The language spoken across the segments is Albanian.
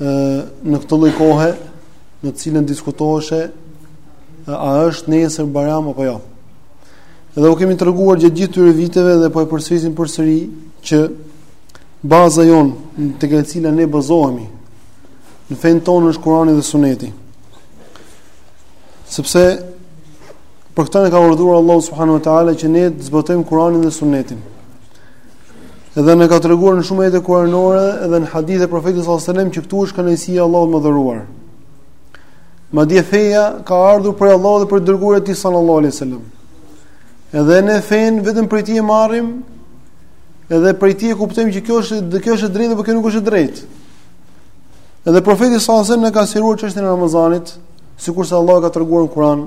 në këtë lloj kohe në të cilën diskutoheshe a është nesër Bajram apo jo. Dhe u kemi treguar gjatë gjithë këtyre viteve dhe po e përsërisim përsëri që baza jonë tek e cila ne bazohemi në fenë tonë është Kurani dhe Suneti. Sepse për këtë ne ka urdhëruar Allahu subhanahu wa taala që ne të zbatojmë Kuranin dhe Sunetin. Edhe ne ka treguar në shumë ajete kuranore edhe në hadithe profeti a.s. që këtu është kënaqësia e Allahut të madhëruar. Madje feja ka ardhur prej Allahut dhe për të dërguarin e tij sallallahu alejhi wasallam. Edhe ne fenë vetëm prej tij e marrim edhe prej tij e kuptojmë që kjo është, dhe kjo është e drejtë apo kjo nuk është e drejtë. Edhe profeti a.s. e ka sqaruar çështjen e Ramazanit sikurse Allahu ka treguar në Kuran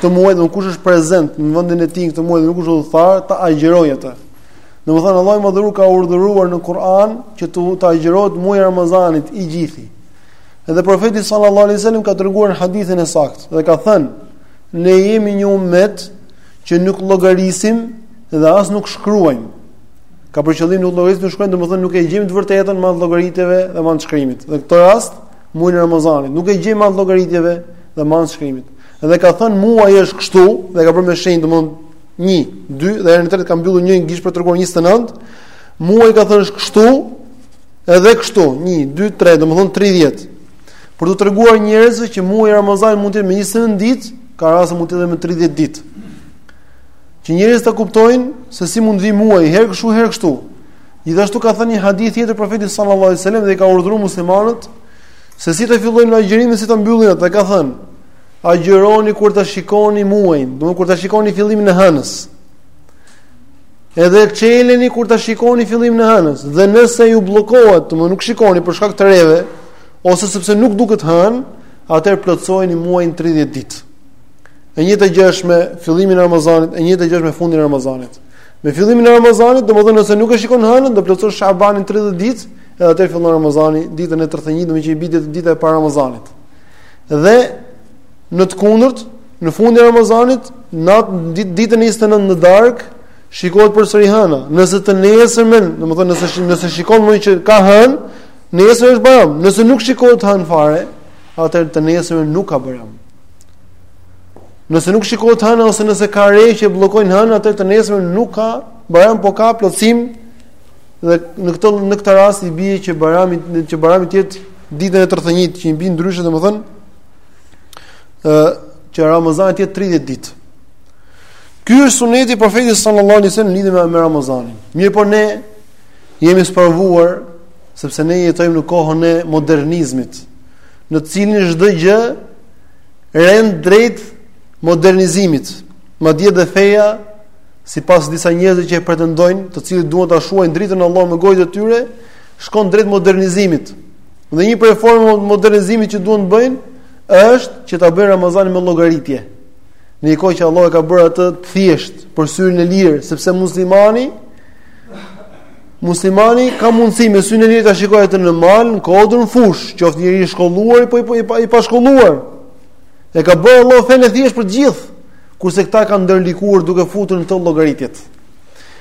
këtë muaj dhe kush është prezent në vendin e tij këtë muaj dhe nuk është udhëtar, ta agjërojë atë. Domethënë Allahu i madhëruar ka urdhëruar në Kur'an që të të agjërohet muaji i Ramazanit i gjithi. Edhe profeti sallallahu alaihi wasallam ka treguar në hadithin e saktë dhe ka thënë: "Ne jemi një ummet që nuk llogarisim dhe as nuk shkruajmë." Ka për qëllim nuk llogarisim, nuk shkruajmë, domethënë nuk e gjejmë të vërtetën me llogaritjeve dhe me shkrimit. Në këtë rast, muajin e Ramazanit nuk e gjejmë me llogaritjeve dhe me shkrimit. Dhe ka thënë muaji është kështu dhe ka bërë me shenjë domthon 1, 2 dhe herën e tretë ka mbyllur një gisht për të treguar 29. Muaji ka thënë është kështu edhe kështu 1, 2, 3 domthon 30. Për të treguar njerëzve që muaji Ramazan mund të jetë me 29 ditë, ka raste mund të jetë me 30 ditë. Që njerëzit ta kuptojnë se si mund të vijë muaji herë kështu herë kështu. Gjithashtu ka thënë në një hadith tjetër profeti sallallahu alajhi wasallam dhe i ka urdhëruar muslimanët Se si të fillojnë agjërimin, si ta mbyllin atë, ka thënë, agjëroni kur ta shikoni muajin, domethënë kur ta shikoni fillimin e hënës, edhe çeleni kur ta shikoni fillimin e hënës, dhe nëse ju bllokohet, domethënë nuk shikoni për shkak të reve, ose sepse nuk duket hëna, atëherë plotësojeni muajin 30 ditë. E njëjta gjë është me fillimin e Ramazanit, e njëjta gjë është me fundin e Ramazanit. Me fillimin e Ramazanit, domethënë nëse nuk e shikon hënën, do plotësosh shabanin 30 ditë, Edhe atëherë fillon Ramazani, ditën e 31, domethënë që i bie dita e parë e Ramazanit. Dhe në të kundërt, në fundin e Ramazanit, natë ditën e 29 në darkë, shikohet përsëri hëna. Nëse të nesërmen, domethënë nëse nëse shikojmë që ka hënë, nesër është bajram. Nëse nuk shikohet hënë fare, atëherë të nesërmen nuk ka bajram. Nëse nuk shikohet hëna ose nëse ka re që bllokojnë hënën, atëherë të nesërmen nuk ka bajram, po ka plotësim Dhe në këtë në këtë rast i bie që Bajrami që Bajrami të jetë ditën e 31 që i bie ndryshe domethënë ë që Ramazani të jetë 30 ditë. Ky është suneti i profetit sallallahu alajhi wasallam lidhur me Ramazanin. Mirëpo ne jemi sprovuar sepse ne jetojmë në kohën e modernizmit, në të cilin çdo gjë rend drejt modernizimit. Madje dhe feja sipas disa njerëzve që e pretendojnë, të cilët duan ta shuajnë dritën e Allahut me gojët e tyre, shkon drejt modernizimit. Dhe një prej formave të modernizimit që duan të bëjnë është që ta bëjnë Ramazanin me llogaritje. Në një kohë që Allah e ka bërë atë të thjeshtë për syrin e lirë, sepse muslimani muslimani ka mundësi me syrin e lirë ta shikojë atë në mal, në kodër, në fushë, qoftë njeri i shkolluar apo i, i, i, i pashkolluar. E ka bërë Allah fenë të thjeshtë për të gjithë. Kurse këta e kanë ndërlikuar duke futur në të llogaritjet.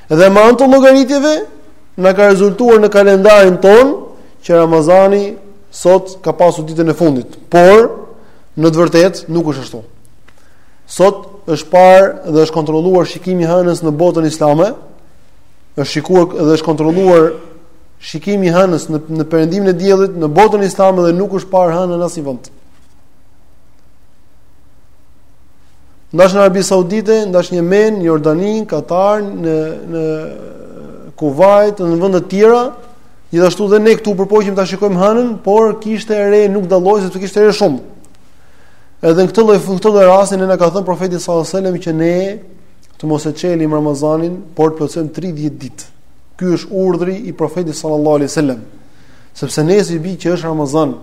Dhe me anë të llogaritjeve na ka rezultuar në kalendarin tonë që Ramazani sot ka pasur ditën e fundit. Por në të vërtetë nuk është ashtu. Sot është parë dhe është kontrolluar shikimi i hënës në botën islame. Është shikuar dhe është kontrolluar shikimi i hënës në në perëndimin e diellit në botën islame dhe nuk është parë hëna në asnjë vend. Ndash në Arabi Saudite, ndash në Jemen, në Jordani, Katar, në, në Kuvajt, në vende të tjera, gjithashtu dhe ne këtu u përpoqëm ta shikojmë hënën, por kishte re nuk dallohej, sepse kishte re shumë. Edhe në këtë lloj këtë lloj rasti ne na ka thënë profeti sallallahu alajhi wasallam që ne të mos e çelim Ramazanin, por ta plotësojmë 30 ditë. Ky është urdhri i profetit sallallahu alajhi wasallam. Sepse nesër i bie që është Ramazan,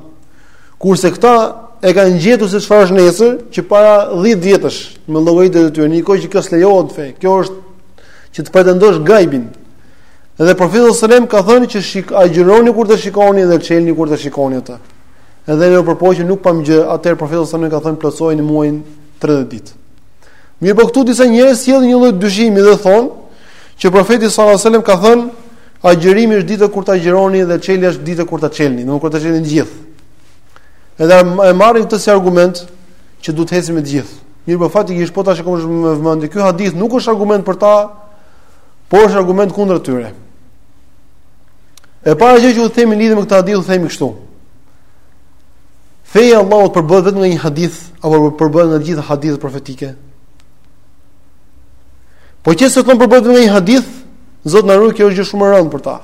Kurse këta e kanë gjetur se çfarë është nesër, që para 10 vjetësh, me llogaritë e tyre, në një kohë që kjo s'lejohet në fe. Kjo është që të pretendosh gajbin. Edhe profeti sallallahu alajhi wasallam ka thënë që shik agjëroni kur ta shikoni dhe çelni kur ta shikoni atë. Edhe ne u përpoqëm nuk pamë gjë, atëherë profeti sallallahu alajhi wasallam ka thënë plotësojeni muajin 30 ditë. Mirëpo këtu disa njerëz sjellin një lloj dyshimi dhe thonë që profeti sallallahu alajhi wasallam ka thënë Agjërimi është dita kur ta agjëroni dhe çelja është dita kur ta çelni, nuk kur ta çelni të gjithë. Edhe e marrin këtë si argument që duhet të ecim me të gjithë. Mirëpo faktikisht po ta shikosh me vëmendje, ky hadith nuk është argument për ta, por është argument kundër tyre. E para gjë që u themi lidhur me këtë hadith, u themi kështu. Feja e Allahut përbëhet vetëm nga një hadith apo përbëhet nga të gjitha hadithet profetike? Po qe se thonë përbëhet nga një hadith, Zot na ruaj, kjo është gjë shumë e rëndë për ta.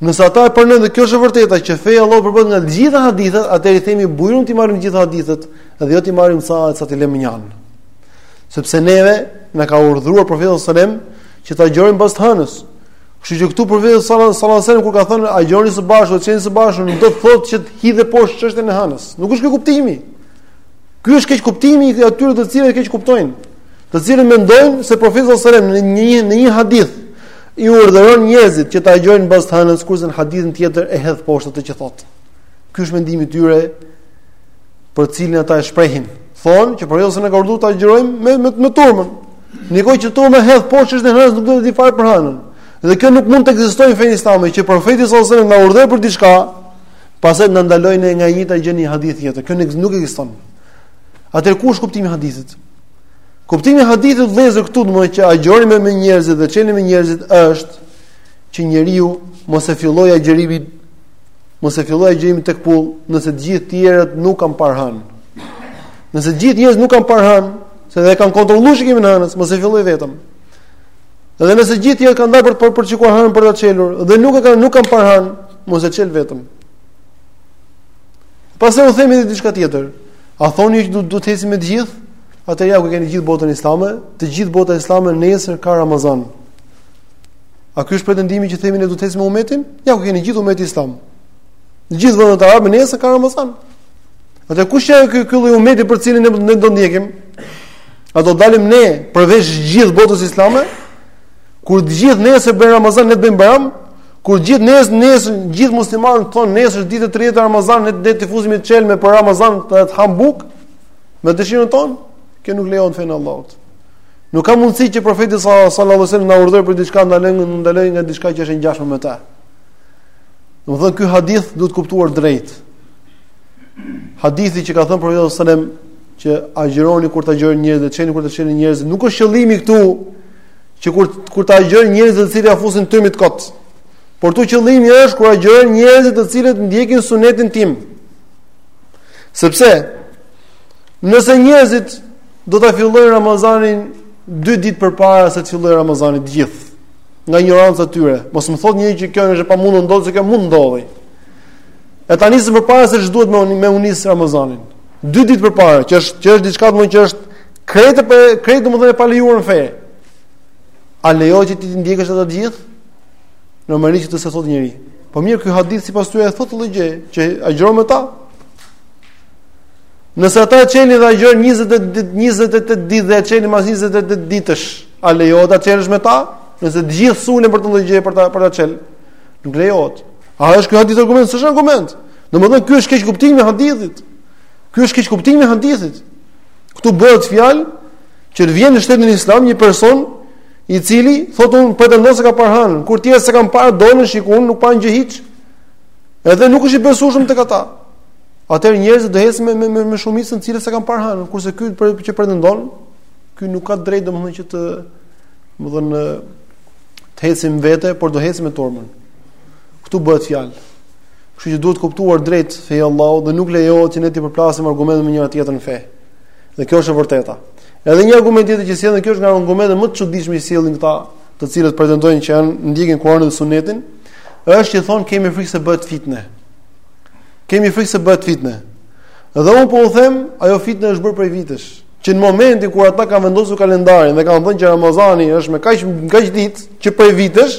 Nëse ata e pranojnë dhe kjo është e vërteta që feja e Allahut përbëhet nga të gjitha hadithet, atëherë i themi bujrum t'i marrim të gjitha hadithet dhe jo t'i marrim ca e ca t'i lëmë një anë. Sepse neve na ka urdhëruar profeti sallallahu alajhi wasallam që t'agjërojmë pas hënës. Kështu që këtu profeti sallallahu alajhi wasallam kur ka thënë agjëroni së bashku, çelni së bashku, nuk do të thotë që të hedhë poshtë çështjen e hënës. Nuk është kjo kuptimi. Ky është keqkuptimi i atyre të cilët keqkuptojnë, të cilët mendojnë se profeti sallallahu alajhi wasallam në një në një hadith i urdhëron njerëzit që t'agjërojnë mbas hënës kurse në hadithin tjetër e hedh poshtë atë që thotë. Ky është mendimi i tyre për të cilin ata e shprehin. Thonë që profeti sallallahu alajhi wasallam ka urdhëruar t'agjërojmë me me, me turmën. Në një kohë që turma hedh poshtë çështjen e hënës nuk do të dijë fare për hënën. Dhe kjo nuk mund të ekzistojë në fenë islame që profeti sallallahu alajhi wasallam na urdhërojë për diçka, Pastaj na ndalojë ne nga e njëjta gjë në një hadith tjetër. Kjo nuk ekziston. Atëherë kush është kuptimi i hadithit? Kuptimi i hadithit vëllezër këtu do të thotë që agjërimi me njerëzit dhe çelimi me njerëzit është që njeriu mos e fillojë agjërimin mos e fillojë agjërimin tek pull, nëse të gjithë tjerët nuk kanë parë hanë. Nëse të gjithë njerëzit nuk kanë parë hanë, se edhe kanë kontrolluar shikimin e hanës, mos e fillojë vetëm. Dhe nëse të gjithë tjerët kanë dalë për për shikuar hanën për ta çelur dhe nuk e kanë nuk kanë parë hanë, Mos e çel vetëm. Pastaj u themi edhe diçka tjetër. A thoni që duhet të ecim me të gjithë? Atëherë ja ku keni të gjithë botën islame, të gjithë bota islame nesër ka Ramazan. A ky është pretendimi që themi ne do të ecim me umetin? Ja ku keni gjithë umetin islam. Në gjithë vendet arabe nesër ka Ramazan. Atëherë kush janë ky ky lloj umeti për cilin ne do ndjekim? A do dalim ne përveç gjithë botës islame? Kur të gjithë nesër bëjnë Ramazan, ne të bëjmë Bajram. Kur të gjithë nesër, nesër gjithë muslimanët thonë nesër është dita e 30 e Ramazanit, ne të t'ia fusim të çelim për Ramazan të të hamë bukë me dëshirën tonë, kjo nuk lejohet në fenë e Allahut. Nuk ka mundësi që profeti sallallahu alajhi wasallam na urdhërojë për diçka ndalë nga ndalë nga diçka që është e ngjashme me ta. Domethënë ky hadith duhet kuptuar drejt. Hadithi që ka thënë profeti sallallahu alajhi wasallam që agjëroni kur t'agjërojnë njerëzit, çelni kur të çelin njerëzit, nuk është qëllimi këtu Që kur kur t'agjërojnë njerëzit të cilët ia fusin tymit kot. Por këtu qëllimi është kur agjërojnë njerëzit të cilët ndjekin sunetin tim. Sepse nëse njerëzit do ta fillojnë Ramazanin 2 ditë përpara se të fillojë Ramazani të gjithë nga ignoranca e tyre. Mos më thotë njëri që kjo është e pamundur të ndodhë se kjo mund të ndodhi. E ta nisin përpara se ç'duhet me me e nis Ramazanin. 2 ditë përpara, që është që është diçka më që është Krejt për krejt domethënë pa lejuar në fe. A lejohet që ti të ndjekësh ata të gjithë? Normalisht që këtë s'e thotë njeri. Po mirë, ky hadith sipas tyre thotë edhe gjë, që agjëron me ta. Nëse ata çelin dhe agjërojnë 20 ditë, 28 ditë dhe çelin pas 28 ditësh, a lejohet ta çelësh me ta? Nëse të gjithë sulen për të lloj gjë për ta për ta çel. Nuk lejohet. A është ky hadith argument? S'është argument. Domethënë ky është keqkuptimi i hadithit. Ky është keqkuptimi i hadithit. Këtu bëhet fjalë që të vjen në shtetin islam një person i cili thotë unë pretendon se ka parë hanën, kur të tjerët s'e kanë parë, dolën shikun, nuk panë gjë hiç. Edhe nuk është i besueshëm tek ata. Atëherë njerëzit do ecin me me me shumicën të cilët s'e kanë parë hanën, kurse ky që pretendon, ky nuk ka të drejtë domethënë që të domethënë të ecim vete, por do ecim me turmën. Këtu bëhet fjalë. Kështu që duhet kuptuar drejt feja e Allahut dhe nuk lejohet që ne të përplasim argumente me njëra tjetrën në fe. Dhe kjo është e vërteta. Edhe një argument tjetër që sjellin kjo është nga argumentet më të çuditshme që sjellin këta, të cilët pretendojnë që janë ndjekin Kur'anin dhe Sunetin, është që thon kemi frikë se bëhet fitne. Kemi frikë se bëhet fitne. Dhe un po u them, ajo fitne është bërë prej vitesh, që në momentin kur ata kanë vendosur kalendarin dhe kanë thënë që Ramazani është me kaq kaq ditë që prej vitesh,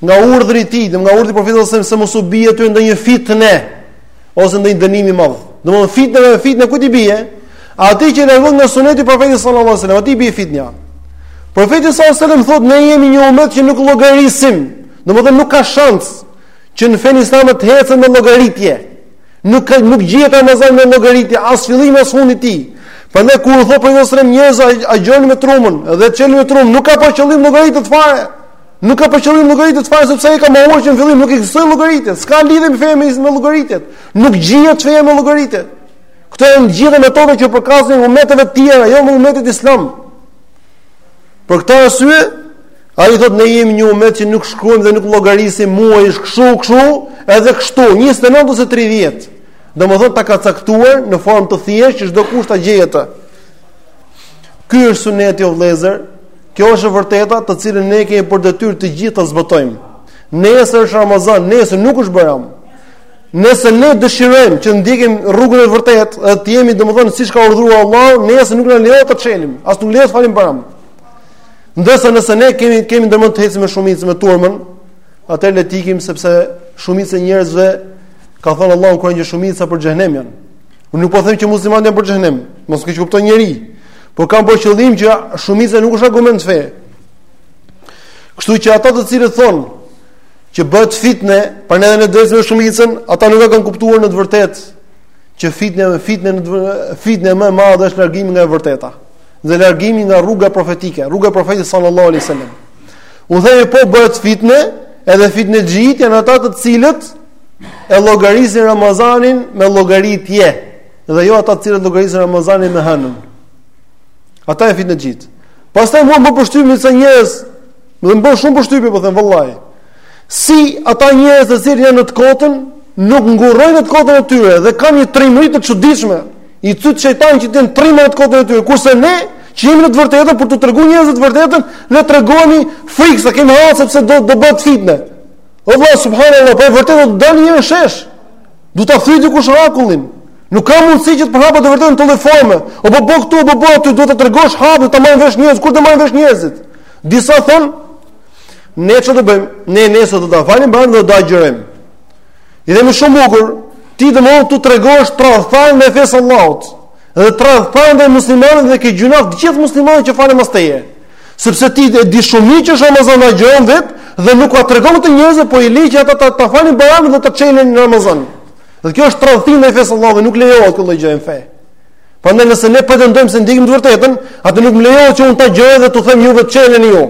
nga urdhri i tij, nga urdhri i profetit sallallahu alajhi wasallam se mos u bie atyre ndonjë fitne ose ndonjë dënim i madh. Domthonë fitne dhe fitnja kujt i bie? Atij që largohet nga suneti i profetit sallallahu alajhi wasallam, atij i bie fitnja. Profeti sallallahu alajhi wasallam thotë ne jemi një umet që nuk llogarisim. Domthonë nuk ka shans që në fenë islame të hecet me llogaritje. Nuk ka nuk gjehet Ramazan me llogaritje as fillimi as fundi i tij. Prandaj kur thotë profeti sallallahu alajhi wasallam njerëz agjoni me turmën dhe çelni me turmën, nuk ka për qëllim llogaritjet fare. Nuk ka për qëllim llogaritjet fare sepse ai e ka mohuar që në fillim nuk ekzistojnë llogaritjet. S'ka lidhje me fenë me llogaritje. Nuk gjehet në fe me llogaritje. Këto janë gjithë metoda që u përkasin umeteve të tjera, jo me umetin islam. Për këtë arsye, ai thotë ne jemi një umet që nuk shkruajmë dhe nuk llogarisim, muaji është kështu, kështu, edhe kështu, 29 ose 30. Domethënë ta ka caktuar në formë të thjeshtë që çdokush ta gjejë atë. Ky është suneti o vëllezër, Kjo është e vërteta, të cilën ne kemi për detyrë të gjithë ta zbatojmë. Nesër është Ramazan, nesër nuk është Bajram. Nëse ne dëshirojmë që të ndjekim rrugën e vërtetë, edhe të jemi domethënë siç ka urdhëruar Allahu, nesër nuk na lejohet të çelim, as nuk lejohet të falim Bajram. Ndërsa nëse ne kemi kemi ndërmend të ecim me shumicën me turmën, atëherë le të ikim sepse shumica e njerëzve ka thënë Allahu në Kur'an shumica për xhenem janë. Unë nuk po them që muslimanët janë për xhenem, mos e kuptojë njeri. Por kam për qëllim që shumica nuk është argument fe. Kështu që ata të cilët thonë që bëhet fitne, prandaj dhe ne drejt me shumicën, ata nuk e kanë kuptuar në të vërtetë që fitne me fitne në fitne më e madhe është largimi nga e vërteta dhe largimi nga rruga profetike, rruga e profetit sallallahu alaihi wasallam. Unë them po bëhet fitne, edhe fitnexhinjtë janë ata të cilët e llogarisin Ramazanin me llogaritje. Dhe jo ata të cilët llogarisin Ramazanin me hënën. Ata janë fitnexhinjtë. Pastaj mua më bën përshtypje se njerëz, më bën shumë përshtypje, po them vallahi. Si ata njerëz të cilët janë në të kotën, nuk ngurrojnë në të kotën e tyre dhe kanë një trimëri të çuditshme. I cyt shejtani që të jenë trima në të kotën e tyre, kurse ne që jemi në të vërtetën për të treguar njerëzve të vërtetën, ne tregojmë frikë se kemi hall sepse do do bëhet fitne. O vëlla subhanallahu, po e vërteta do të dalë në shesh. Do ta thyejë dikush akullin. Nuk ka mundësi që të përhapet e vërteta në këtë lloj forme. O bobo këtu, bobo aty, duhet ta tregosh hapur, ta marrin vesh njerëzit, kur do e marrin vesh njerëzit. Disa thonë, ne çfarë do bëjmë? Ne nesër do ta falim Bajramin dhe do ta agjërojmë. I themi shumë bukur, ti domethënë tregohesh tradhtar ndaj fesë së Allahut. Dhe tradhtar ndaj muslimanëve dhe ke gjynah të gjithë muslimanët që falen mbas teje. Sepse ti e di shumë mirë që është Ramazan, agjëron vetë dhe nuk ua tregon këto njerëzve, po i le që ata ta ta falin Bajramin dhe të çelin në Ramazan. Dhe kjo është tradhti ndaj fesë së Allahut, nuk lejohet kjo gjë në fe. Prandaj nëse ne pretendojmë se ndjekim të vërtetën, atëherë nuk më lejohet që unë të agjëroj dhe t'u them juve çeleni ju.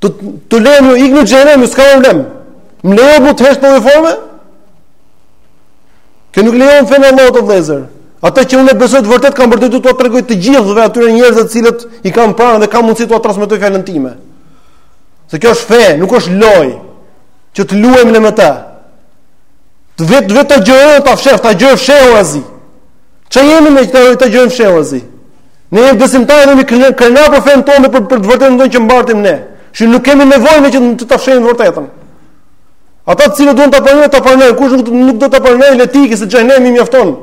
Të të ju ikni në xhehenem, s'ka problem. Më lejohet në këtë lloj forme? Kjo nuk lejohet në fenë e Allahut o vëllezër. Ata që më besojnë vërtet kanë për detyrë t'u tregojnë të gjithëve atyre njerëzve të cilët i kanë pranë dhe kanë mundësi t'u transmetojnë fjalën time. Se kjo është fe, nuk është lojë që të luajmë ne me të. Që vetë vetë të agjërojmë fshehur, të agjërojmë fshehurazi. Ç'jemi ne që të agjërojmë fshehurazi. Ne jemi besimtarë dhe jemi krenarë për fenë tonë për për të vërtetën tonë që mbartim ne. Që nuk kemi nevojë që të ta fshehim të vërtetën. Ata të cilët duan ta pranojnë, ta pranojnë, kush nuk nuk do ta pranojë le të ikë se xhehenemi i mjafton.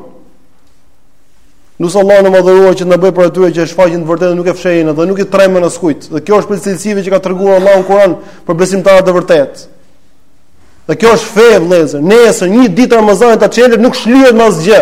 Lusim Allahun e madhëruar që të na bëjë prej atyre që e shfaqin të vërtetën, nuk e fshehin dhe nuk i tremben askujt. Dhe kjo është prej cilësive që ka treguar Allahu në Kur'an për besimtarët e vërtetë. Dhe kjo është fe vëllezër. Nëse një ditë Ramazan ta çelësh nuk shlyhet me asgjë.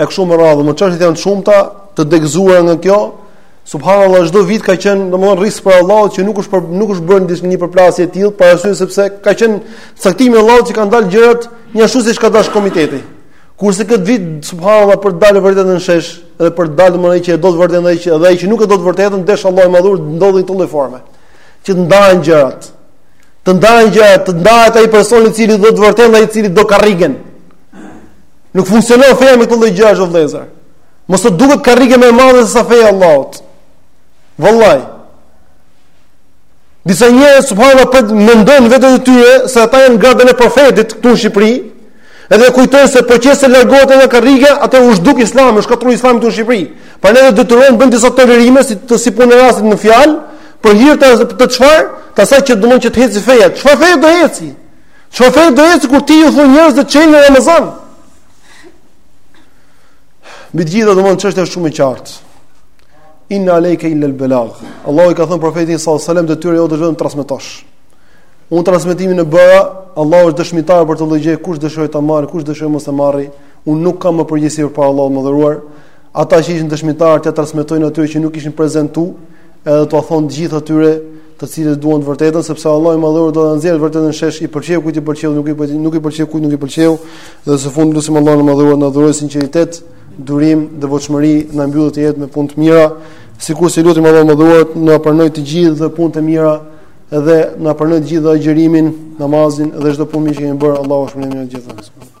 E kështu me radhë, më çështjet janë të shumta të degëzuara nga kjo. Subhanallahu çdo vit ka qenë, domethënë rrisk prej Allahut që nuk është për, nuk është bërë ndonjëherë një përplasje e tillë, për arsye sepse ka qenë caktimi i Allahut që kanë dalë gjërat një ashtu siç ka dashur komiteti. Kurse këtë vit subhanallahu për të dalë e vërteta në shesh dhe për të dalë ai që e do të vërtetën dhe që dhe ai që nuk e do të vërtetën, deshi Allahu i madhëruar të ndodhin në këtë lloj forme. Që të ndahen gjërat. Të ndahen gjërat, të ndahet ai person i cili do të vërtetën dhe i cili do karrigen. Nuk funksionon feja me këto lloj gjësh o vëllezër. Mos të duket karrige më e madhe se sa feja e Allahut. Vallahi. Disa njerëz subhanallah po mendojnë veten e tyre se ata janë gradën e profetit këtu në Shqipëri. Edhe kujtojnë se po qe se largohet nga karriga, atëherë u zhduk Islami, u shkatërru Islami këtu në Shqipëri. Prandaj do të detyrohemi bëjmë disa tolerime si të si puna rastit në fjalë, për hir të të çfarë, të asaj që domon që të eci feja. Çfarë feja do eci? Çfarë feje do eci kur ti u thu njerëzve të çelin në Ramazan. Megjithatë domon çështja është shumë e qartë. Inna alejka illa al-balagh. Allahu i ka thënë profetit sallallahu alajhi wasallam detyra jote vetëm transmetosh. Unë transmetimin e bëra, Allahu është dëshmitar për këtë lloj gjëje kush dëshiron ta marri, kush dëshiron mos ta marri. Unë nuk kam më përgjegjësi para Allahut Madhëruar. Ata që ishin dëshmitarë t'ua transmetojnë atyre që nuk ishin prezent Edhe t'ua thonë të gjithë atyre të cilët duan të vërtetën, sepse Allahu i Madhëruar do ta nxjerrë të vërtetën në shesh i pëlqeu kujt i pëlqeu, nuk i pëlqeu, nuk i pëlqeu kujt nuk i pëlqeu, dhe së fundi lusim Allahun e Madhëruar na dhurojë sinqeritet, durim, devotshmëri, na mbyllë këtë jetë me punë të mira, sikurse lusim Allahun e Madhëruar na pranojë të gjithëve punët e mira dhe na pranojë të gjithë agjërimin, namazin dhe çdo punë që kemi bërë, Allahu ju shpërbleftë të gjithë.